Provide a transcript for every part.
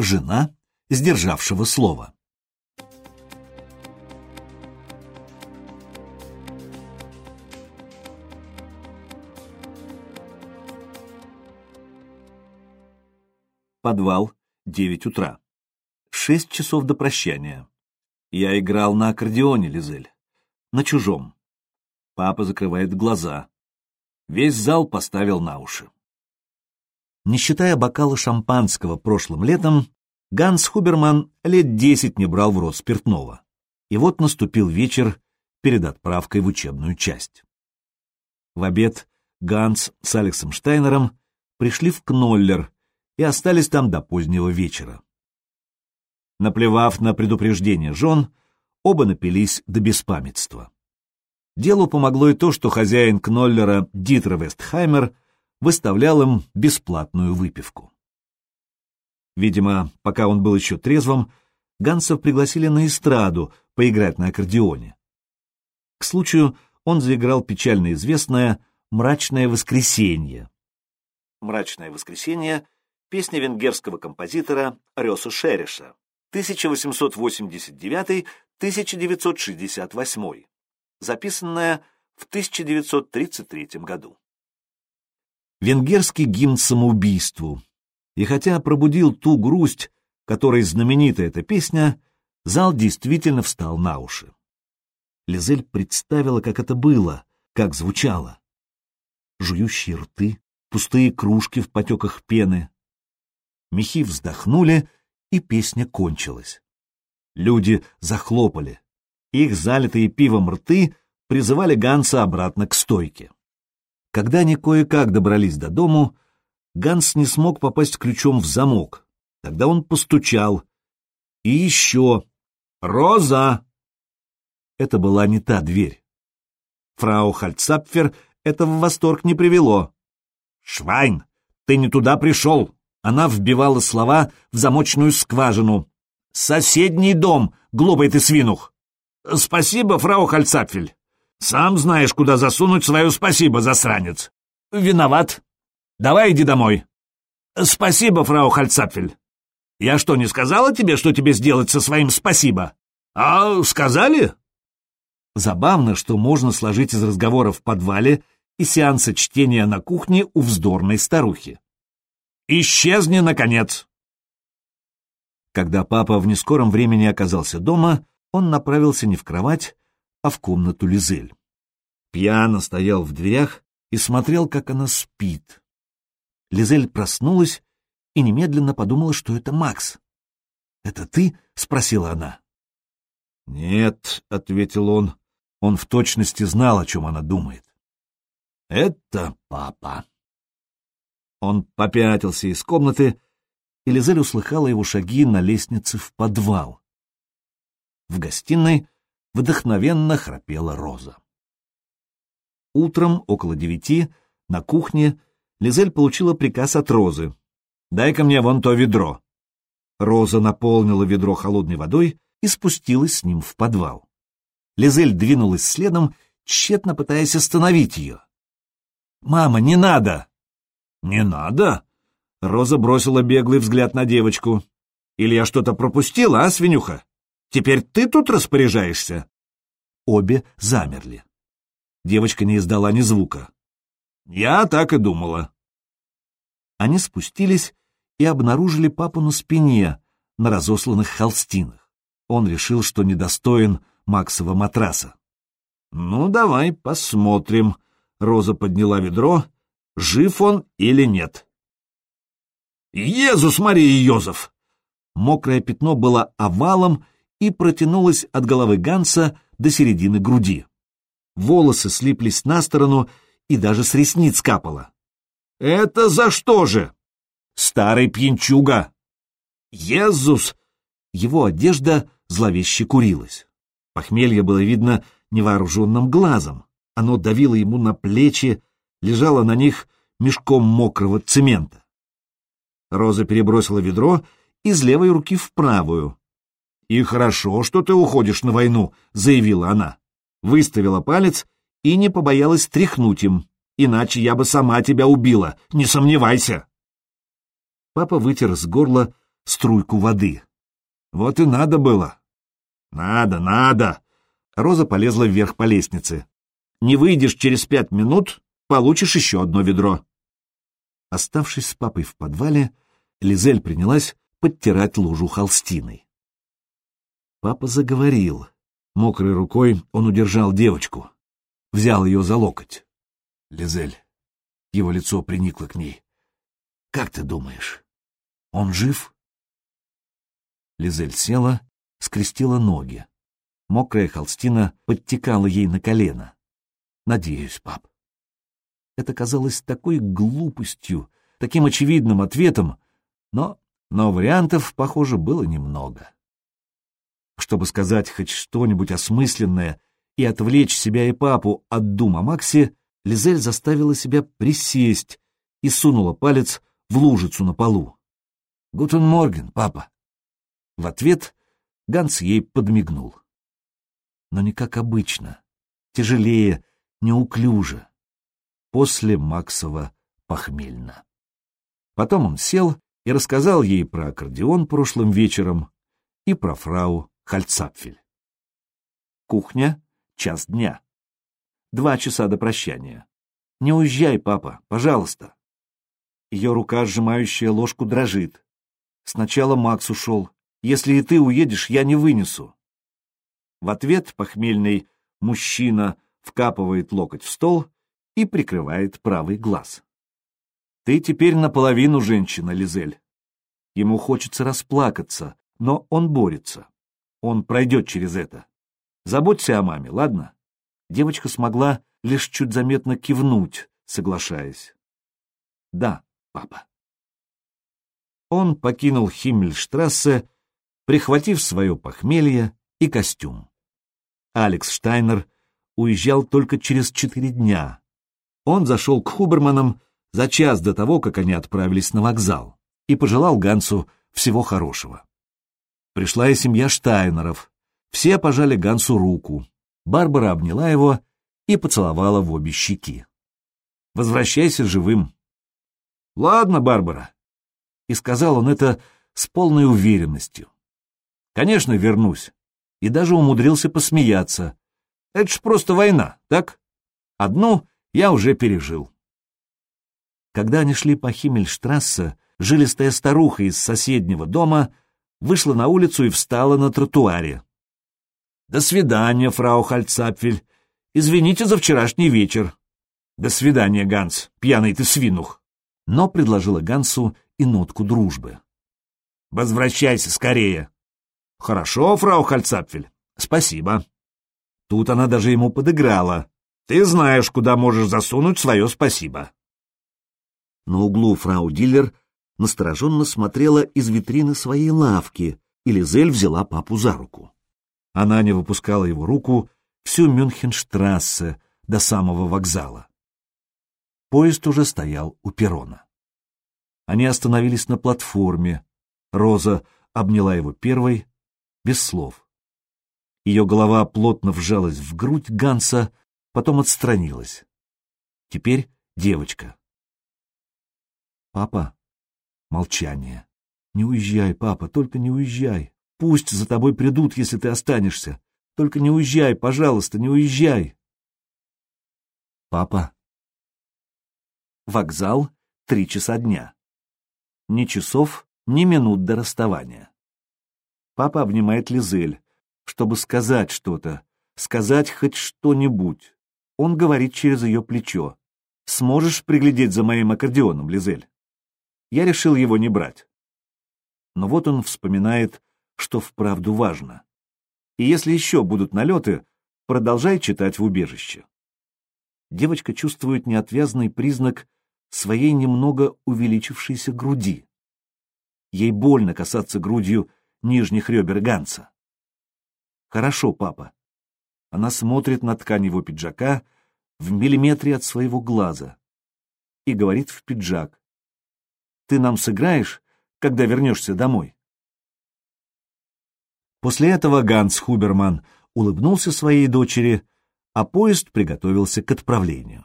Жена, сдержавшего слово. Подвал, девять утра. Шесть часов до прощания. Я играл на аккордеоне, Лизель. На чужом. Папа закрывает глаза. Весь зал поставил на уши. Не считая бокала шампанского прошлым летом, Ганс Хуберман лет десять не брал в рот спиртного. И вот наступил вечер перед отправкой в учебную часть. В обед Ганс с Алексом Штайнером пришли в Кноллер и остались там до позднего вечера. Наплевав на предупреждение жен, оба напились до беспамятства. Делу помогло и то, что хозяин Кноллера Дитер Вестхаймер выставлял им бесплатную выпивку. Видимо, пока он был еще трезвым, Гансов пригласили на эстраду поиграть на аккордеоне. К случаю он заиграл печально известное «Мрачное воскресенье». «Мрачное воскресенье» — песня венгерского композитора Рёса Шериша, 1889-1968 записанная в 1933 году. Венгерский гимн самоубийству. И хотя пробудил ту грусть, которой знаменита эта песня, зал действительно встал на уши. Лизель представила, как это было, как звучало. Жующие рты, пустые кружки в потеках пены. Мехи вздохнули, и песня кончилась. Люди захлопали. Их залитые пивом рты призывали Ганса обратно к стойке. Когда они кое-как добрались до дому, Ганс не смог попасть ключом в замок. Тогда он постучал. И еще. «Роза!» Это была не та дверь. Фрау Хальцапфер это в восторг не привело. «Швайн, ты не туда пришел!» Она вбивала слова в замочную скважину. «Соседний дом, глупый ты свинух!» «Спасибо, фрау Хальцапфель. Сам знаешь, куда засунуть свое спасибо, засранец. Виноват. Давай иди домой». «Спасибо, фрау Хальцапфель. Я что, не сказала тебе, что тебе сделать со своим спасибо? А сказали?» Забавно, что можно сложить из разговора в подвале и сеанса чтения на кухне у вздорной старухи. «Исчезни, наконец!» Когда папа в нескором времени оказался дома, он направился не в кровать, а в комнату Лизель. Пьяно стоял в дверях и смотрел, как она спит. Лизель проснулась и немедленно подумала, что это Макс. «Это ты?» — спросила она. «Нет», — ответил он. Он в точности знал, о чем она думает. «Это папа». Он попятился из комнаты, и Лизель услыхала его шаги на лестнице в подвал. В гостиной вдохновенно храпела Роза. Утром, около девяти, на кухне, Лизель получила приказ от Розы. «Дай-ка мне вон то ведро». Роза наполнила ведро холодной водой и спустилась с ним в подвал. Лизель двинулась следом, тщетно пытаясь остановить ее. «Мама, не надо!» «Не надо?» Роза бросила беглый взгляд на девочку. «Или я что-то пропустила, а, свинюха?» Теперь ты тут распоряжаешься?» Обе замерли. Девочка не издала ни звука. «Я так и думала». Они спустились и обнаружили папу на спине, на разосланных холстинах. Он решил, что недостоин Максова матраса. «Ну, давай посмотрим», — Роза подняла ведро, жив он или нет. «Езус Мария Йозеф!» Мокрое пятно было овалом и протянулась от головы Ганса до середины груди. Волосы слиплись на сторону и даже с ресниц капало. «Это за что же?» «Старый пьянчуга!» «Езус!» Его одежда зловеще курилась. Похмелье было видно невооруженным глазом. Оно давило ему на плечи, лежало на них мешком мокрого цемента. Роза перебросила ведро из левой руки в правую, «И хорошо, что ты уходишь на войну», — заявила она. Выставила палец и не побоялась тряхнуть им. «Иначе я бы сама тебя убила, не сомневайся». Папа вытер с горла струйку воды. Вот и надо было. Надо, надо. Роза полезла вверх по лестнице. Не выйдешь через пять минут, получишь еще одно ведро. Оставшись с папой в подвале, Лизель принялась подтирать лужу холстиной. Папа заговорил. Мокрой рукой он удержал девочку. Взял ее за локоть. Лизель. Его лицо приникло к ней. Как ты думаешь, он жив? Лизель села, скрестила ноги. Мокрая холстина подтекала ей на колено. Надеюсь, пап. Это казалось такой глупостью, таким очевидным ответом, но, но вариантов, похоже, было немного. Чтобы сказать хоть что-нибудь осмысленное и отвлечь себя и папу от дум о Максе, Лизель заставила себя присесть и сунула палец в лужицу на полу. «Guten Morgen, папа!» В ответ Ганс ей подмигнул. Но не как обычно, тяжелее, неуклюже. После Максова похмельно. Потом он сел и рассказал ей про аккордеон прошлым вечером и про фрау Хальцапфель. Кухня, час дня. Два часа до прощания. Не уезжай, папа, пожалуйста. Ее рука, сжимающая ложку, дрожит. Сначала Макс ушел. Если и ты уедешь, я не вынесу. В ответ похмельный мужчина вкапывает локоть в стол и прикрывает правый глаз. Ты теперь наполовину женщина, Лизель. Ему хочется расплакаться, но он борется. Он пройдет через это. Заботься о маме, ладно? Девочка смогла лишь чуть заметно кивнуть, соглашаясь. Да, папа. Он покинул Химмельштрассе, прихватив свое похмелье и костюм. Алекс Штайнер уезжал только через четыре дня. Он зашел к Хуберманам за час до того, как они отправились на вокзал, и пожелал Гансу всего хорошего. Пришла и семья Штайнеров. Все пожали Гансу руку. Барбара обняла его и поцеловала в обе щеки. «Возвращайся живым», «Ладно, Барбара». И сказал он это с полной уверенностью. «Конечно, вернусь». И даже умудрился посмеяться. «Это ж просто война, так? Одну я уже пережил». Когда они шли по Химмельштрассе, жилистая старуха из соседнего дома вышла на улицу и встала на тротуаре. «До свидания, фрау Хальцапфель. Извините за вчерашний вечер». «До свидания, Ганс, пьяный ты свинух» но предложила Гансу и нотку дружбы. «Возвращайся скорее!» «Хорошо, фрау Хальцапфель, спасибо». Тут она даже ему подыграла. «Ты знаешь, куда можешь засунуть свое спасибо». На углу фрау Диллер настороженно смотрела из витрины своей лавки, и Лизель взяла папу за руку. Она не выпускала его руку всю Мюнхенштрассе до самого вокзала. Поезд уже стоял у перрона. Они остановились на платформе. Роза обняла его первой, без слов. Ее голова плотно вжалась в грудь Ганса, потом отстранилась. Теперь девочка. «Папа?» Молчание. «Не уезжай, папа, только не уезжай. Пусть за тобой придут, если ты останешься. Только не уезжай, пожалуйста, не уезжай!» «Папа?» Вокзал — три часа дня. Ни часов, ни минут до расставания. Папа обнимает Лизель, чтобы сказать что-то, сказать хоть что-нибудь. Он говорит через ее плечо. «Сможешь приглядеть за моим аккордеоном, Лизель?» Я решил его не брать. Но вот он вспоминает, что вправду важно. И если еще будут налеты, продолжай читать в убежище. Девочка чувствует неотвязный признак своей немного увеличившейся груди. Ей больно касаться грудью нижних ребер Ганса. «Хорошо, папа». Она смотрит на ткань его пиджака в миллиметре от своего глаза и говорит в пиджак. «Ты нам сыграешь, когда вернешься домой?» После этого Ганс Хуберман улыбнулся своей дочери, а поезд приготовился к отправлению.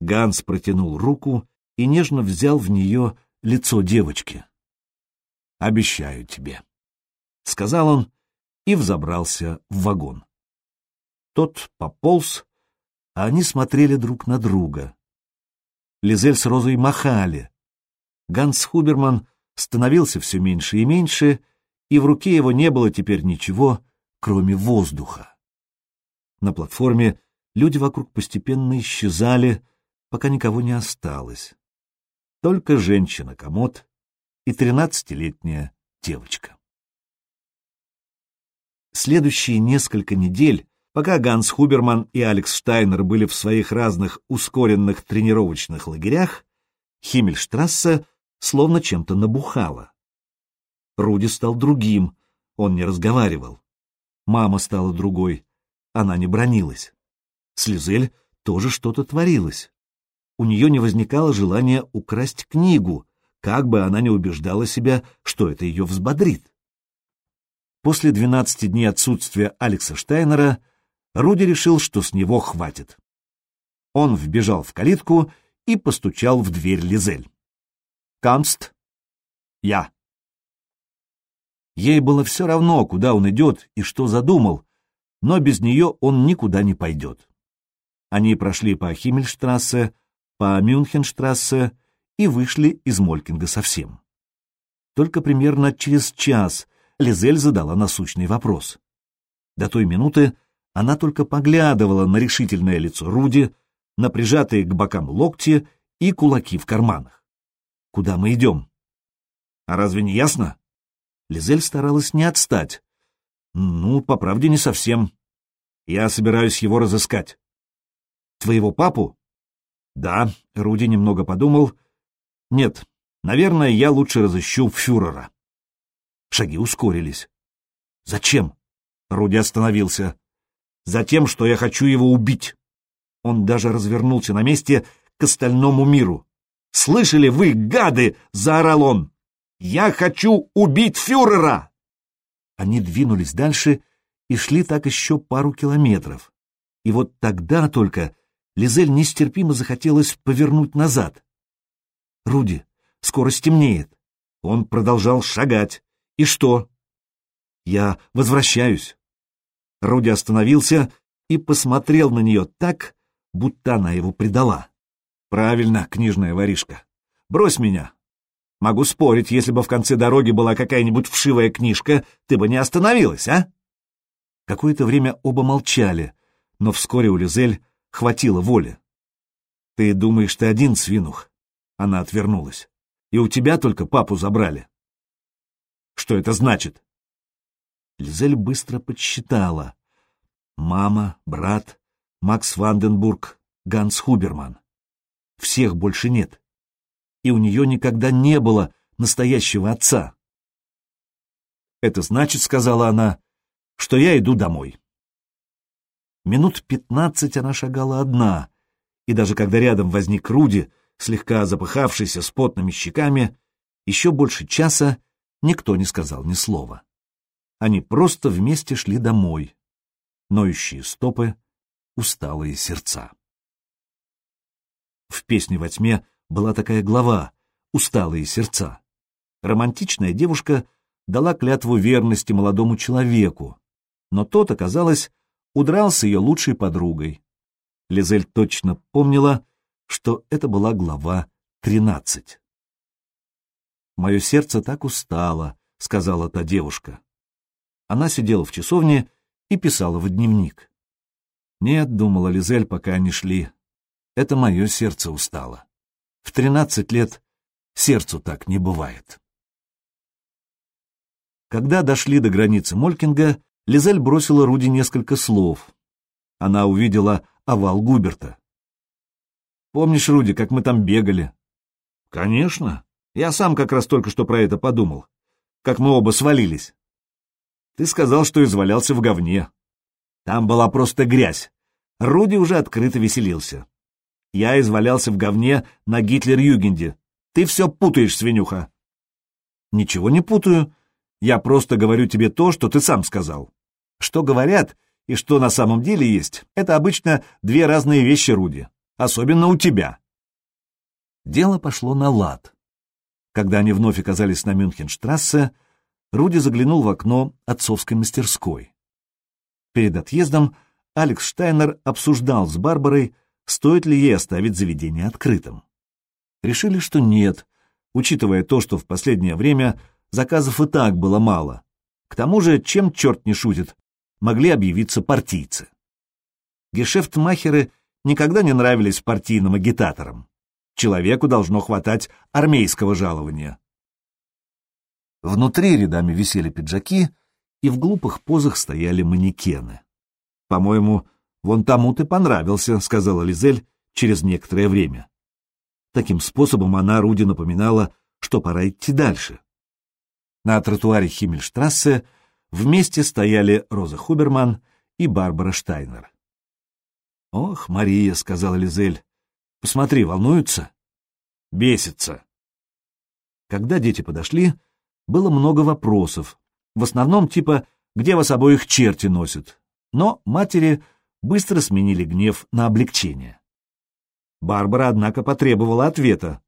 Ганс протянул руку и нежно взял в нее лицо девочки. Обещаю тебе. Сказал он и взобрался в вагон. Тот пополз, а они смотрели друг на друга. Лизель с Розой махали. Ганс Хуберман становился все меньше и меньше, и в руке его не было теперь ничего, кроме воздуха. На платформе люди вокруг постепенно исчезали, пока никого не осталось. Только женщина-комод и тринадцатилетняя девочка. Следующие несколько недель, пока Ганс Хуберман и Алекс Штайнер были в своих разных ускоренных тренировочных лагерях, Химмельштрассе словно чем-то набухала. Руди стал другим, он не разговаривал. Мама стала другой, она не бронилась. С тоже что-то творилось. У нее не возникало желания украсть книгу, как бы она ни убеждала себя, что это ее взбодрит. После 12 дней отсутствия Алекса Штайнера Руди решил, что с него хватит. Он вбежал в калитку и постучал в дверь Лизель. «Камст?» «Я». Ей было все равно, куда он идет и что задумал, но без нее он никуда не пойдет. Они прошли по Химмельштрассе, по Мюнхенштрассе и вышли из Молькинга совсем. Только примерно через час Лизель задала насущный вопрос. До той минуты она только поглядывала на решительное лицо Руди, на прижатые к бокам локти и кулаки в карманах. «Куда мы идем?» «А разве не ясно?» Лизель старалась не отстать. «Ну, по правде, не совсем. Я собираюсь его разыскать». «Твоего папу?» «Да», — Руди немного подумал. «Нет, наверное, я лучше разыщу фюрера». Шаги ускорились. «Зачем?» Руди остановился. «Затем, что я хочу его убить». Он даже развернулся на месте к остальному миру. «Слышали вы, гады!» — заорал он. «Я хочу убить фюрера!» Они двинулись дальше и шли так еще пару километров. И вот тогда только Лизель нестерпимо захотелось повернуть назад. «Руди, скоро стемнеет». Он продолжал шагать. И что? Я возвращаюсь. Руди остановился и посмотрел на нее так, будто она его предала. Правильно, книжная воришка. Брось меня. Могу спорить, если бы в конце дороги была какая-нибудь вшивая книжка, ты бы не остановилась, а? Какое-то время оба молчали, но вскоре у Лизель хватило воли. Ты думаешь, ты один, свинух? Она отвернулась. И у тебя только папу забрали. Что это значит? Лизель быстро подсчитала. Мама, брат, Макс Ванденбург, Ганс Хуберман. Всех больше нет. И у нее никогда не было настоящего отца. «Это значит, — сказала она, — что я иду домой». Минут пятнадцать она шагала одна, и даже когда рядом возник Руди, слегка запыхавшийся с потными щеками, еще больше часа никто не сказал ни слова. Они просто вместе шли домой. Ноющие стопы, усталые сердца. В «Песне во тьме» была такая глава «Усталые сердца». Романтичная девушка дала клятву верности молодому человеку, но тот, оказалось, удрал с ее лучшей подругой. Лизель точно помнила, что это была глава тринадцать. «Мое сердце так устало», — сказала та девушка. Она сидела в часовне и писала в дневник. «Нет», — думала Лизель, пока они шли, — «это мое сердце устало. В тринадцать лет сердцу так не бывает». Когда дошли до границы Молькинга, Лизель бросила Руди несколько слов. Она увидела овал Губерта. «Помнишь, Руди, как мы там бегали?» «Конечно. Я сам как раз только что про это подумал. Как мы оба свалились. Ты сказал, что извалялся в говне. Там была просто грязь. Руди уже открыто веселился. Я извалялся в говне на Гитлер-Югенде. Ты все путаешь, свинюха. Ничего не путаю. Я просто говорю тебе то, что ты сам сказал. Что говорят и что на самом деле есть, это обычно две разные вещи, Руди. Особенно у тебя. Дело пошло на лад. Когда они вновь оказались на Мюнхенштрассе, Руди заглянул в окно отцовской мастерской. Перед отъездом Алекс Штайнер обсуждал с Барбарой, стоит ли ей оставить заведение открытым. Решили, что нет, учитывая то, что в последнее время заказов и так было мало. К тому же, чем черт не шутит, могли объявиться партийцы. Гешефтмахеры никогда не нравились партийным агитаторам. Человеку должно хватать армейского жалования. Внутри рядами висели пиджаки, и в глупых позах стояли манекены. «По-моему, вон тому ты понравился», — сказала Лизель через некоторое время. Таким способом она Руди напоминала, что пора идти дальше. На тротуаре Химмельштрассе вместе стояли Роза Хуберман и Барбара Штайнер. «Ох, Мария», — сказала Лизель, — «посмотри, волнуются?» «Бесится». Когда дети подошли, было много вопросов, в основном типа «где вас обоих черти носят?», но матери быстро сменили гнев на облегчение. Барбара, однако, потребовала ответа.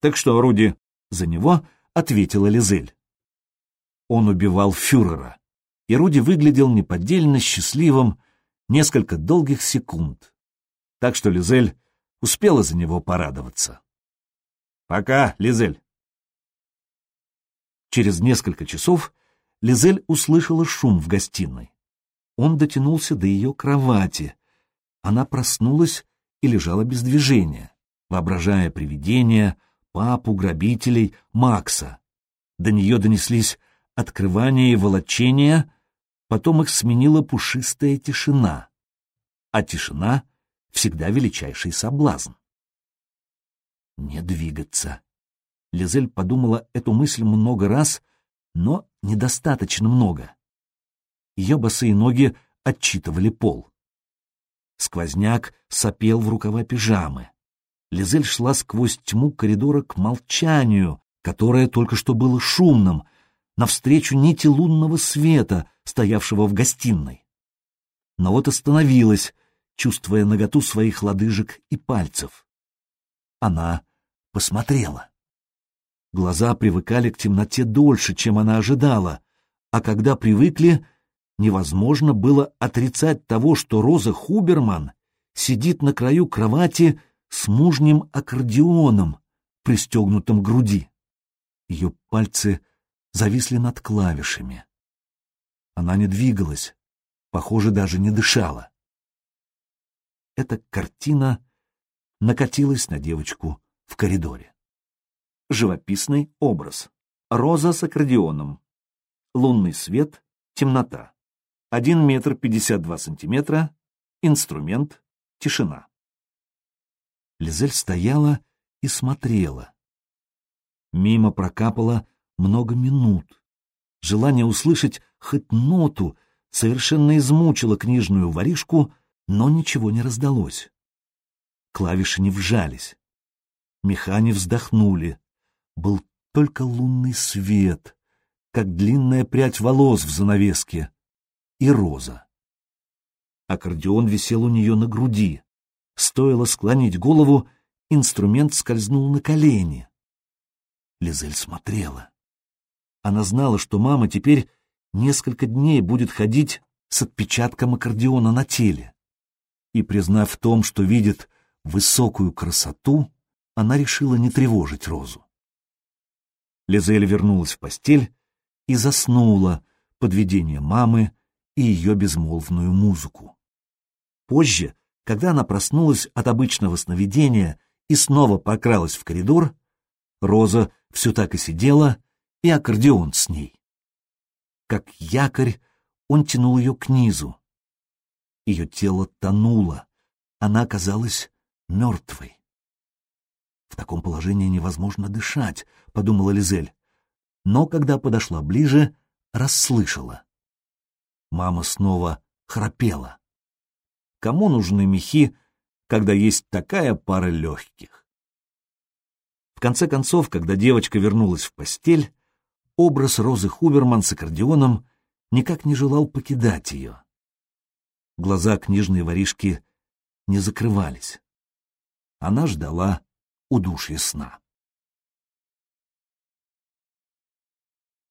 «Так что, Руди?» За него ответила Лизель. Он убивал фюрера, и Руди выглядел неподдельно счастливым несколько долгих секунд. Так что Лизель успела за него порадоваться. «Пока, Лизель!» Через несколько часов Лизель услышала шум в гостиной. Он дотянулся до ее кровати. Она проснулась и лежала без движения, воображая привидения, папу, грабителей, Макса. До нее донеслись открывания и волочения, потом их сменила пушистая тишина. А тишина — всегда величайший соблазн. Не двигаться. Лизель подумала эту мысль много раз, но недостаточно много. Ее босые ноги отчитывали пол. Сквозняк сопел в рукава пижамы. Лизель шла сквозь тьму коридора к молчанию, которое только что было шумным, навстречу нити лунного света, стоявшего в гостиной. Но вот остановилась, чувствуя наготу своих лодыжек и пальцев. Она посмотрела. Глаза привыкали к темноте дольше, чем она ожидала, а когда привыкли, невозможно было отрицать того, что Роза Хуберман сидит на краю кровати с мужним аккордеоном, пристегнутым к груди. Ее пальцы зависли над клавишами. Она не двигалась, похоже, даже не дышала. Эта картина накатилась на девочку в коридоре. Живописный образ. Роза с аккордеоном. Лунный свет, темнота. 1 метр 52 сантиметра. Инструмент, тишина. Лизель стояла и смотрела. Мимо прокапало много минут. Желание услышать хоть ноту совершенно измучило книжную воришку, но ничего не раздалось. Клавиши не вжались. Меха не вздохнули был только лунный свет, как длинная прядь волос в занавеске, и роза. Аккордеон висел у нее на груди. Стоило склонить голову, инструмент скользнул на колени. Лизель смотрела. Она знала, что мама теперь несколько дней будет ходить с отпечатком аккордеона на теле. И, признав в том, что видит высокую красоту, она решила не тревожить Розу. Лизель вернулась в постель и заснула под видение мамы и ее безмолвную музыку. Позже, когда она проснулась от обычного сновидения и снова прокралась в коридор, Роза все так и сидела, и аккордеон с ней. Как якорь, он тянул ее к низу. Ее тело тонуло, она казалась мертвой. В таком положении невозможно дышать, — подумала Лизель. Но когда подошла ближе, расслышала. Мама снова храпела. Кому нужны мехи, когда есть такая пара легких? В конце концов, когда девочка вернулась в постель, образ Розы Хуберман с аккордеоном никак не желал покидать ее. Глаза книжной воришки не закрывались. Она ждала удушья сна.